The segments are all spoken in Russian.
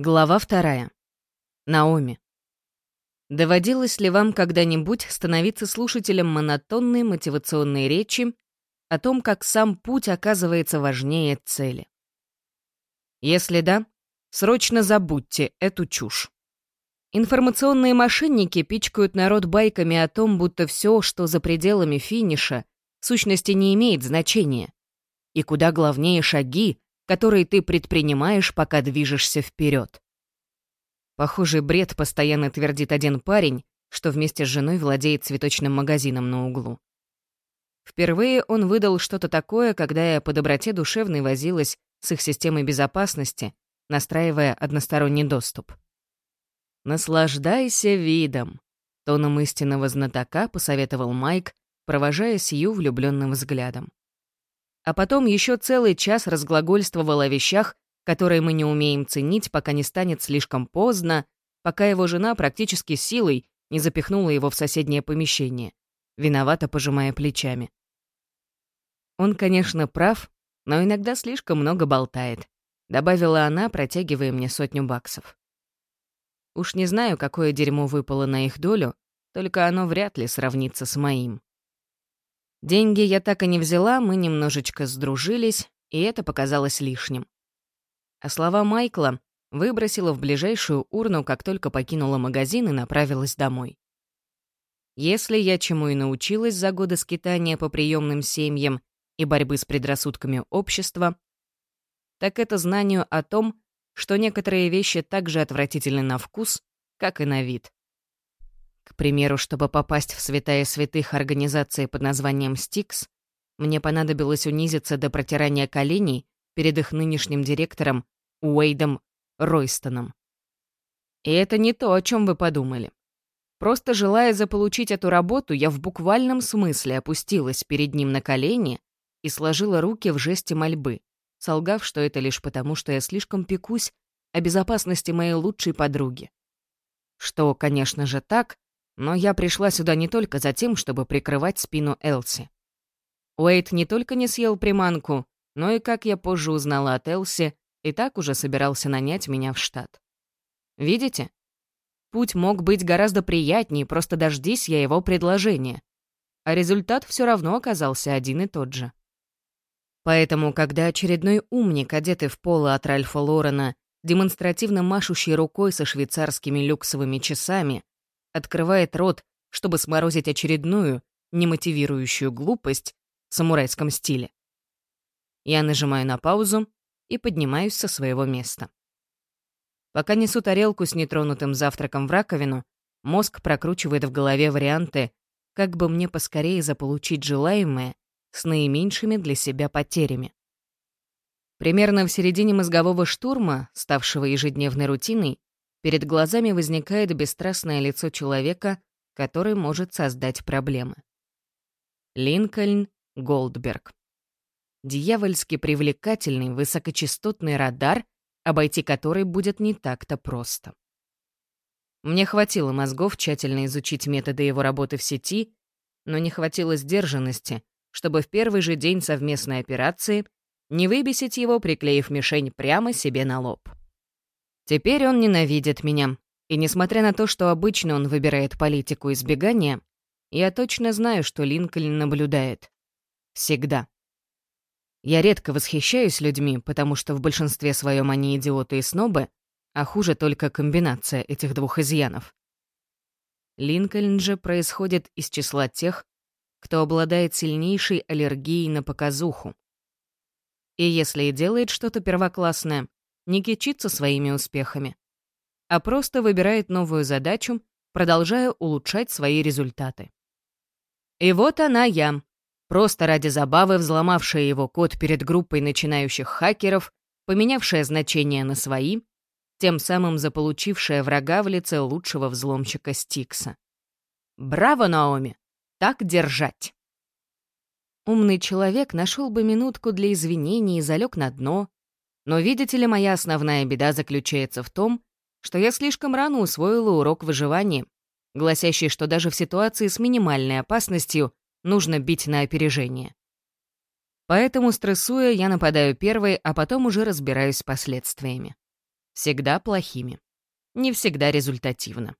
Глава вторая. Наоми. Доводилось ли вам когда-нибудь становиться слушателем монотонной мотивационной речи о том, как сам путь оказывается важнее цели? Если да, срочно забудьте эту чушь. Информационные мошенники пичкают народ байками о том, будто все, что за пределами финиша, в сущности не имеет значения. И куда главнее шаги, которые ты предпринимаешь, пока движешься вперед. Похожий бред постоянно твердит один парень, что вместе с женой владеет цветочным магазином на углу. Впервые он выдал что-то такое, когда я по доброте душевной возилась с их системой безопасности, настраивая односторонний доступ. «Наслаждайся видом», — тоном истинного знатока посоветовал Майк, провожая Сью влюбленным взглядом а потом еще целый час разглагольствовал о вещах, которые мы не умеем ценить, пока не станет слишком поздно, пока его жена практически силой не запихнула его в соседнее помещение, виновато пожимая плечами. Он, конечно, прав, но иногда слишком много болтает, добавила она, протягивая мне сотню баксов. Уж не знаю, какое дерьмо выпало на их долю, только оно вряд ли сравнится с моим. Деньги я так и не взяла, мы немножечко сдружились, и это показалось лишним. А слова Майкла выбросила в ближайшую урну, как только покинула магазин и направилась домой. Если я чему и научилась за годы скитания по приемным семьям и борьбы с предрассудками общества, так это знанию о том, что некоторые вещи так же отвратительны на вкус, как и на вид. К примеру, чтобы попасть в святая святых организации под названием «Стикс», мне понадобилось унизиться до протирания коленей перед их нынешним директором Уэйдом Ройстоном. И это не то, о чем вы подумали. Просто желая заполучить эту работу, я в буквальном смысле опустилась перед ним на колени и сложила руки в жесте мольбы, солгав, что это лишь потому, что я слишком пекусь о безопасности моей лучшей подруги. Что, конечно же, так, но я пришла сюда не только за тем, чтобы прикрывать спину Элси. Уэйт не только не съел приманку, но и, как я позже узнала от Элси, и так уже собирался нанять меня в штат. Видите? Путь мог быть гораздо приятнее, просто дождись я его предложения. А результат все равно оказался один и тот же. Поэтому, когда очередной умник, одетый в поло от Ральфа Лорена, демонстративно машущий рукой со швейцарскими люксовыми часами, открывает рот, чтобы сморозить очередную, немотивирующую глупость в самурайском стиле. Я нажимаю на паузу и поднимаюсь со своего места. Пока несу тарелку с нетронутым завтраком в раковину, мозг прокручивает в голове варианты, как бы мне поскорее заполучить желаемое с наименьшими для себя потерями. Примерно в середине мозгового штурма, ставшего ежедневной рутиной, Перед глазами возникает бесстрастное лицо человека, который может создать проблемы. Линкольн Голдберг. Дьявольски привлекательный высокочастотный радар, обойти который будет не так-то просто. Мне хватило мозгов тщательно изучить методы его работы в сети, но не хватило сдержанности, чтобы в первый же день совместной операции не выбесить его, приклеив мишень прямо себе на лоб. Теперь он ненавидит меня. И несмотря на то, что обычно он выбирает политику избегания, я точно знаю, что Линкольн наблюдает. Всегда. Я редко восхищаюсь людьми, потому что в большинстве своем они идиоты и снобы, а хуже только комбинация этих двух изъянов. Линкольн же происходит из числа тех, кто обладает сильнейшей аллергией на показуху. И если и делает что-то первоклассное, не кичится своими успехами, а просто выбирает новую задачу, продолжая улучшать свои результаты. И вот она я, просто ради забавы взломавшая его код перед группой начинающих хакеров, поменявшая значение на свои, тем самым заполучившая врага в лице лучшего взломщика Стикса. Браво, Наоми! Так держать! Умный человек нашел бы минутку для извинений и залег на дно, но, видите ли, моя основная беда заключается в том, что я слишком рано усвоила урок выживания, гласящий, что даже в ситуации с минимальной опасностью нужно бить на опережение. Поэтому, стрессуя, я нападаю первой, а потом уже разбираюсь с последствиями. всегда плохими. Не всегда результативно.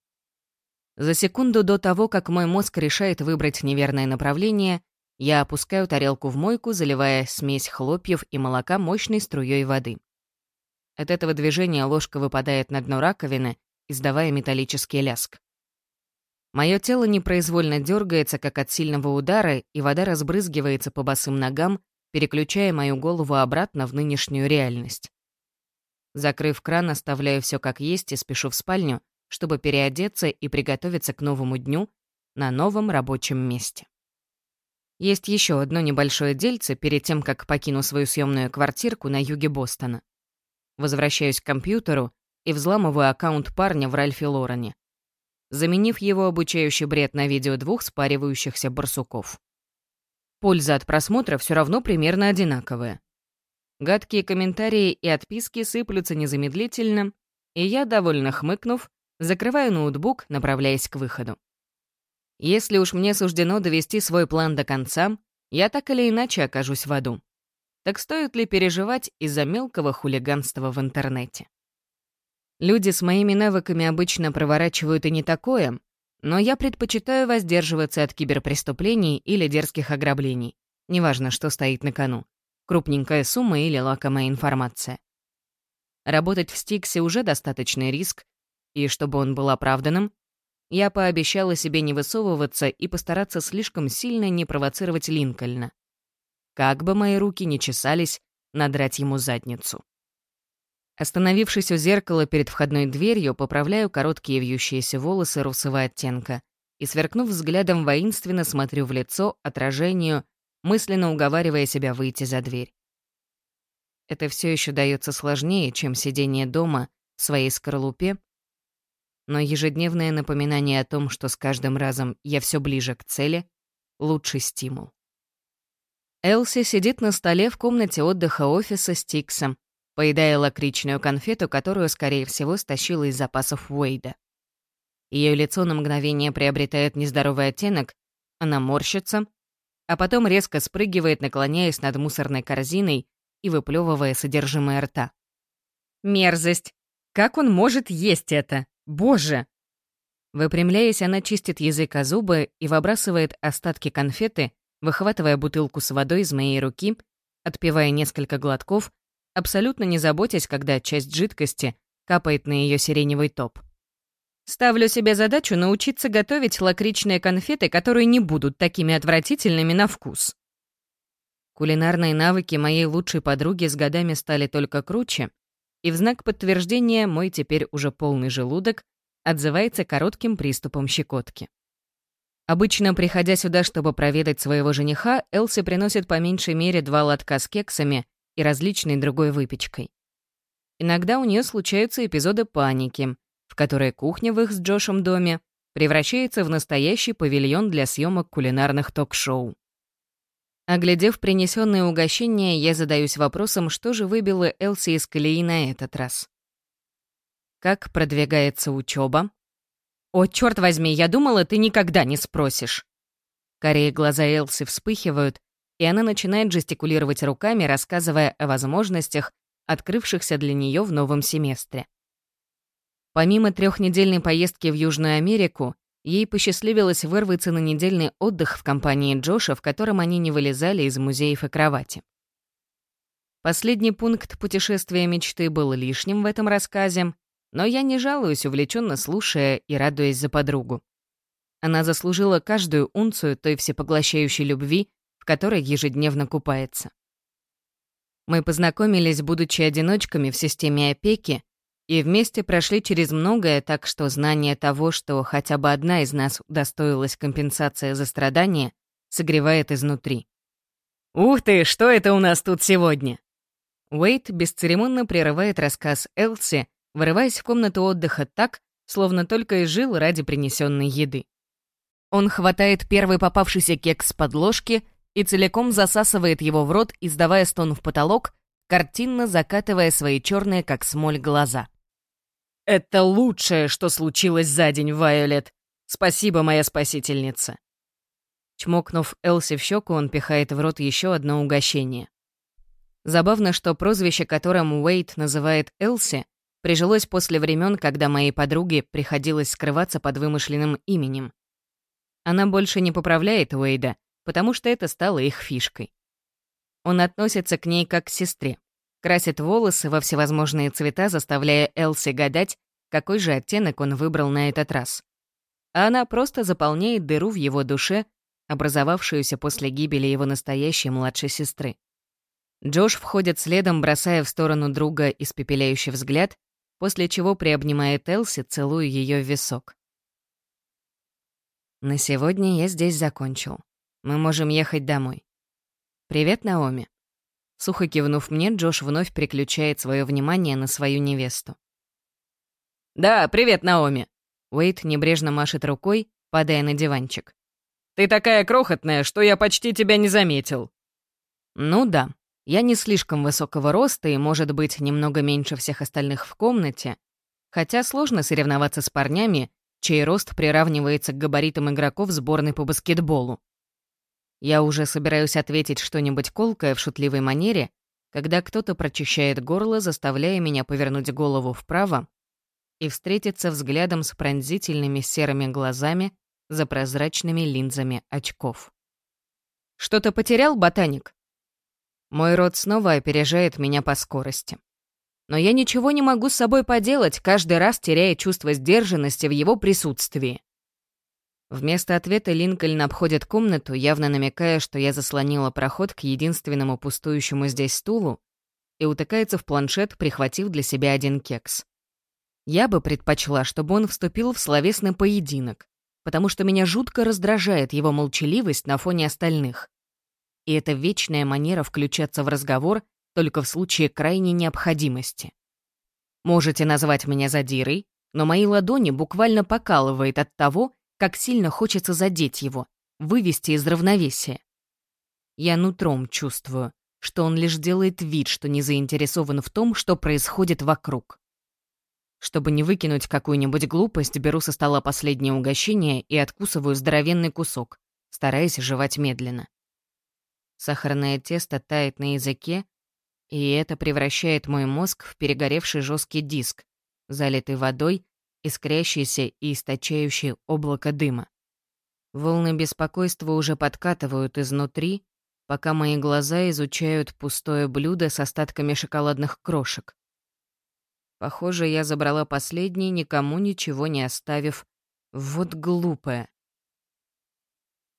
За секунду до того, как мой мозг решает выбрать неверное направление, я опускаю тарелку в мойку, заливая смесь хлопьев и молока мощной струей воды. От этого движения ложка выпадает на дно раковины, издавая металлический ляск. Мое тело непроизвольно дергается, как от сильного удара, и вода разбрызгивается по босым ногам, переключая мою голову обратно в нынешнюю реальность. Закрыв кран, оставляю все как есть и спешу в спальню, чтобы переодеться и приготовиться к новому дню на новом рабочем месте. Есть еще одно небольшое дельце перед тем, как покину свою съемную квартирку на юге Бостона. Возвращаюсь к компьютеру и взламываю аккаунт парня в Ральфе Лорене, заменив его обучающий бред на видео двух спаривающихся барсуков. Польза от просмотра все равно примерно одинаковая. Гадкие комментарии и отписки сыплются незамедлительно, и я, довольно хмыкнув, закрываю ноутбук, направляясь к выходу. Если уж мне суждено довести свой план до конца, я так или иначе окажусь в аду. Так стоит ли переживать из-за мелкого хулиганства в интернете? Люди с моими навыками обычно проворачивают и не такое, но я предпочитаю воздерживаться от киберпреступлений или дерзких ограблений. Неважно, что стоит на кону. Крупненькая сумма или лакомая информация. Работать в Стиксе уже достаточный риск, и чтобы он был оправданным, я пообещала себе не высовываться и постараться слишком сильно не провоцировать Линкольна. Как бы мои руки не чесались, надрать ему задницу. Остановившись у зеркала перед входной дверью, поправляю короткие вьющиеся волосы русого оттенка и, сверкнув взглядом воинственно, смотрю в лицо отражению, мысленно уговаривая себя выйти за дверь. Это все еще дается сложнее, чем сидение дома в своей скорлупе, но ежедневное напоминание о том, что с каждым разом я все ближе к цели, лучший стимул. Элси сидит на столе в комнате отдыха офиса с Тиксом, поедая лакричную конфету, которую, скорее всего, стащила из запасов Уэйда. Ее лицо на мгновение приобретает нездоровый оттенок, она морщится, а потом резко спрыгивает, наклоняясь над мусорной корзиной и выплевывая содержимое рта. «Мерзость! Как он может есть это? Боже!» Выпрямляясь, она чистит язык о зубы и выбрасывает остатки конфеты, выхватывая бутылку с водой из моей руки, отпивая несколько глотков абсолютно не заботясь, когда часть жидкости капает на ее сиреневый топ. Ставлю себе задачу научиться готовить лакричные конфеты, которые не будут такими отвратительными на вкус. Кулинарные навыки моей лучшей подруги с годами стали только круче, и в знак подтверждения мой теперь уже полный желудок отзывается коротким приступом щекотки. Обычно, приходя сюда, чтобы проведать своего жениха, Элси приносит по меньшей мере два лотка с кексами и различной другой выпечкой. Иногда у нее случаются эпизоды паники, в которой кухня в их с Джошем доме превращается в настоящий павильон для съемок кулинарных ток-шоу. Оглядев принесенные угощения, я задаюсь вопросом, что же выбило Элси из колеи на этот раз. Как продвигается учеба? «О, черт возьми, я думала, ты никогда не спросишь». Корее глаза Элси вспыхивают, и она начинает жестикулировать руками, рассказывая о возможностях, открывшихся для нее в новом семестре. Помимо трехнедельной поездки в Южную Америку, ей посчастливилось вырваться на недельный отдых в компании Джоша, в котором они не вылезали из музеев и кровати. Последний пункт путешествия мечты был лишним в этом рассказе, но я не жалуюсь, увлеченно слушая и радуясь за подругу. Она заслужила каждую унцию той всепоглощающей любви, которой ежедневно купается. Мы познакомились, будучи одиночками в системе опеки, и вместе прошли через многое, так что знание того, что хотя бы одна из нас удостоилась компенсации за страдания, согревает изнутри. «Ух ты, что это у нас тут сегодня?» Уэйт бесцеремонно прерывает рассказ Элси, вырываясь в комнату отдыха так, словно только и жил ради принесенной еды. Он хватает первый попавшийся кекс с подложки и целиком засасывает его в рот, издавая стон в потолок, картинно закатывая свои черные, как смоль, глаза. «Это лучшее, что случилось за день, Вайолет. Спасибо, моя спасительница». Чмокнув Элси в щеку, он пихает в рот еще одно угощение. Забавно, что прозвище, которым Уэйт называет Элси, прижилось после времен, когда моей подруге приходилось скрываться под вымышленным именем. Она больше не поправляет Уэйда, потому что это стало их фишкой. Он относится к ней как к сестре, красит волосы во всевозможные цвета, заставляя Элси гадать, какой же оттенок он выбрал на этот раз. А она просто заполняет дыру в его душе, образовавшуюся после гибели его настоящей младшей сестры. Джош входит следом, бросая в сторону друга испепеляющий взгляд, после чего приобнимает Элси, целуя ее в висок. «На сегодня я здесь закончил. Мы можем ехать домой. Привет, Наоми». Сухо кивнув мне, Джош вновь переключает свое внимание на свою невесту. «Да, привет, Наоми!» Уэйт небрежно машет рукой, падая на диванчик. «Ты такая крохотная, что я почти тебя не заметил». «Ну да, я не слишком высокого роста и, может быть, немного меньше всех остальных в комнате, хотя сложно соревноваться с парнями, чей рост приравнивается к габаритам игроков сборной по баскетболу. Я уже собираюсь ответить что-нибудь колкое в шутливой манере, когда кто-то прочищает горло, заставляя меня повернуть голову вправо и встретиться взглядом с пронзительными серыми глазами за прозрачными линзами очков. «Что-то потерял, ботаник?» Мой рот снова опережает меня по скорости. Но я ничего не могу с собой поделать, каждый раз теряя чувство сдержанности в его присутствии. Вместо ответа Линкольн обходит комнату, явно намекая, что я заслонила проход к единственному пустующему здесь стулу, и утыкается в планшет, прихватив для себя один кекс. Я бы предпочла, чтобы он вступил в словесный поединок, потому что меня жутко раздражает его молчаливость на фоне остальных и это вечная манера включаться в разговор только в случае крайней необходимости. Можете назвать меня задирой, но мои ладони буквально покалывает от того, как сильно хочется задеть его, вывести из равновесия. Я нутром чувствую, что он лишь делает вид, что не заинтересован в том, что происходит вокруг. Чтобы не выкинуть какую-нибудь глупость, беру со стола последнее угощение и откусываю здоровенный кусок, стараясь жевать медленно. Сахарное тесто тает на языке, и это превращает мой мозг в перегоревший жесткий диск, залитый водой, искрящийся и источающий облако дыма. Волны беспокойства уже подкатывают изнутри, пока мои глаза изучают пустое блюдо с остатками шоколадных крошек. Похоже, я забрала последний, никому ничего не оставив. Вот глупая.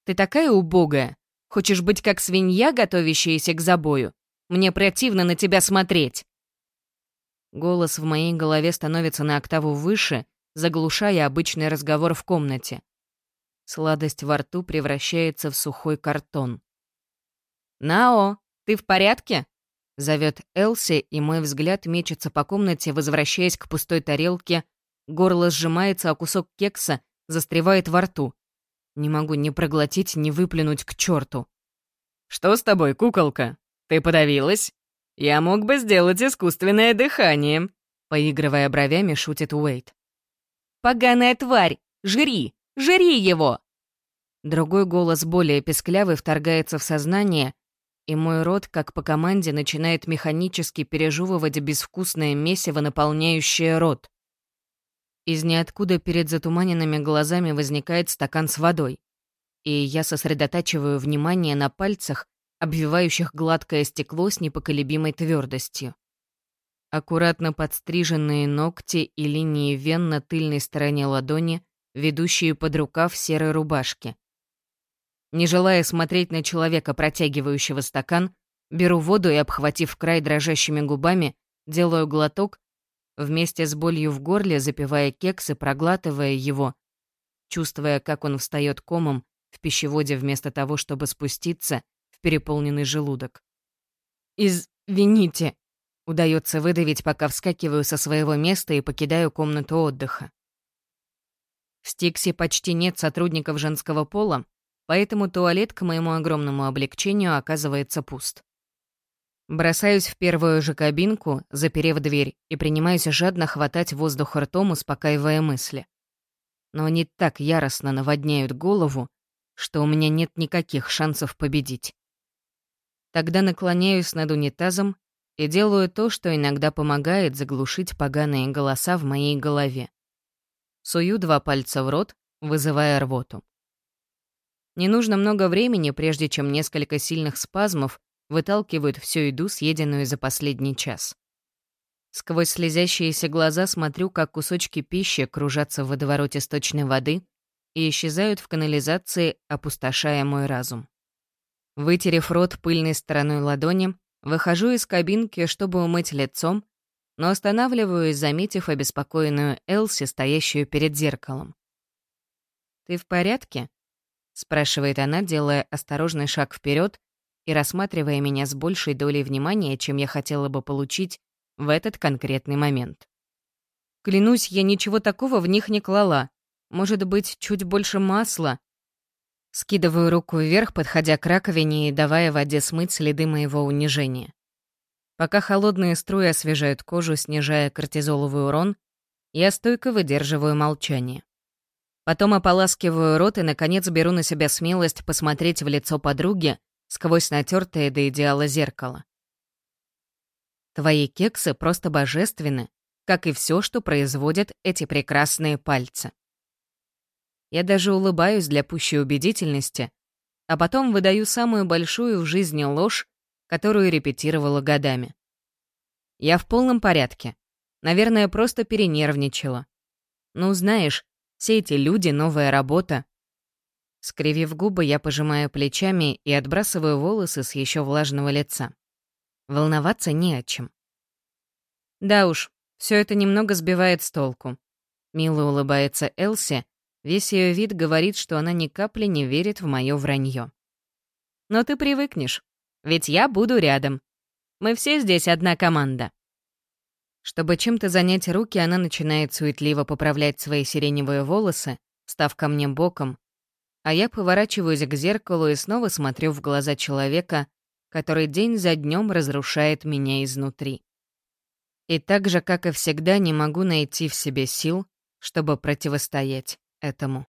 «Ты такая убогая!» Хочешь быть как свинья, готовящаяся к забою? Мне противно на тебя смотреть!» Голос в моей голове становится на октаву выше, заглушая обычный разговор в комнате. Сладость во рту превращается в сухой картон. «Нао, ты в порядке?» — зовет Элси, и мой взгляд мечется по комнате, возвращаясь к пустой тарелке. Горло сжимается, а кусок кекса застревает во рту. Не могу ни проглотить, ни выплюнуть к черту. «Что с тобой, куколка? Ты подавилась? Я мог бы сделать искусственное дыхание», поигрывая бровями, шутит Уэйт. «Поганая тварь! Жри! Жри его!» Другой голос, более песклявый, вторгается в сознание, и мой рот, как по команде, начинает механически пережевывать безвкусное месиво, наполняющее рот. Из ниоткуда перед затуманенными глазами возникает стакан с водой. И я сосредотачиваю внимание на пальцах, обвивающих гладкое стекло с непоколебимой твердостью. Аккуратно подстриженные ногти и линии вен на тыльной стороне ладони, ведущие под рукав серой рубашки. Не желая смотреть на человека, протягивающего стакан, беру воду и, обхватив край дрожащими губами, делаю глоток вместе с болью в горле, запивая кекс и проглатывая его, чувствуя, как он встает комом в пищеводе вместо того, чтобы спуститься переполненный желудок. «Извините», — удается выдавить, пока вскакиваю со своего места и покидаю комнату отдыха. В Стиксе почти нет сотрудников женского пола, поэтому туалет, к моему огромному облегчению, оказывается пуст. Бросаюсь в первую же кабинку, заперев дверь, и принимаюсь жадно хватать воздух ртом, успокаивая мысли. Но они так яростно наводняют голову, что у меня нет никаких шансов победить. Тогда наклоняюсь над унитазом и делаю то, что иногда помогает заглушить поганые голоса в моей голове. Сую два пальца в рот, вызывая рвоту. Не нужно много времени, прежде чем несколько сильных спазмов выталкивают всю еду, съеденную за последний час. Сквозь слезящиеся глаза смотрю, как кусочки пищи кружатся в водовороте сточной воды и исчезают в канализации, опустошая мой разум. Вытерев рот пыльной стороной ладони, выхожу из кабинки, чтобы умыть лицом, но останавливаюсь, заметив обеспокоенную Элси, стоящую перед зеркалом. «Ты в порядке?» — спрашивает она, делая осторожный шаг вперед и рассматривая меня с большей долей внимания, чем я хотела бы получить в этот конкретный момент. Клянусь, я ничего такого в них не клала. Может быть, чуть больше масла? Скидываю руку вверх, подходя к раковине и давая воде смыть следы моего унижения. Пока холодные струи освежают кожу, снижая кортизоловый урон, я стойко выдерживаю молчание. Потом ополаскиваю рот и, наконец, беру на себя смелость посмотреть в лицо подруги сквозь натертое до идеала зеркало. Твои кексы просто божественны, как и все, что производят эти прекрасные пальцы. Я даже улыбаюсь для пущей убедительности, а потом выдаю самую большую в жизни ложь, которую репетировала годами. Я в полном порядке. Наверное, просто перенервничала. Ну, знаешь, все эти люди, новая работа. Скривив губы, я пожимаю плечами и отбрасываю волосы с еще влажного лица. Волноваться не о чем. Да уж, все это немного сбивает с толку. Мило улыбается Элси, весь ее вид говорит, что она ни капли не верит в мое вранье. Но ты привыкнешь, ведь я буду рядом. Мы все здесь одна команда. Чтобы чем-то занять руки, она начинает суетливо поправлять свои сиреневые волосы, став ко мне боком, а я поворачиваюсь к зеркалу и снова смотрю в глаза человека, который день за днем разрушает меня изнутри. И так же, как и всегда, не могу найти в себе сил, чтобы противостоять этому.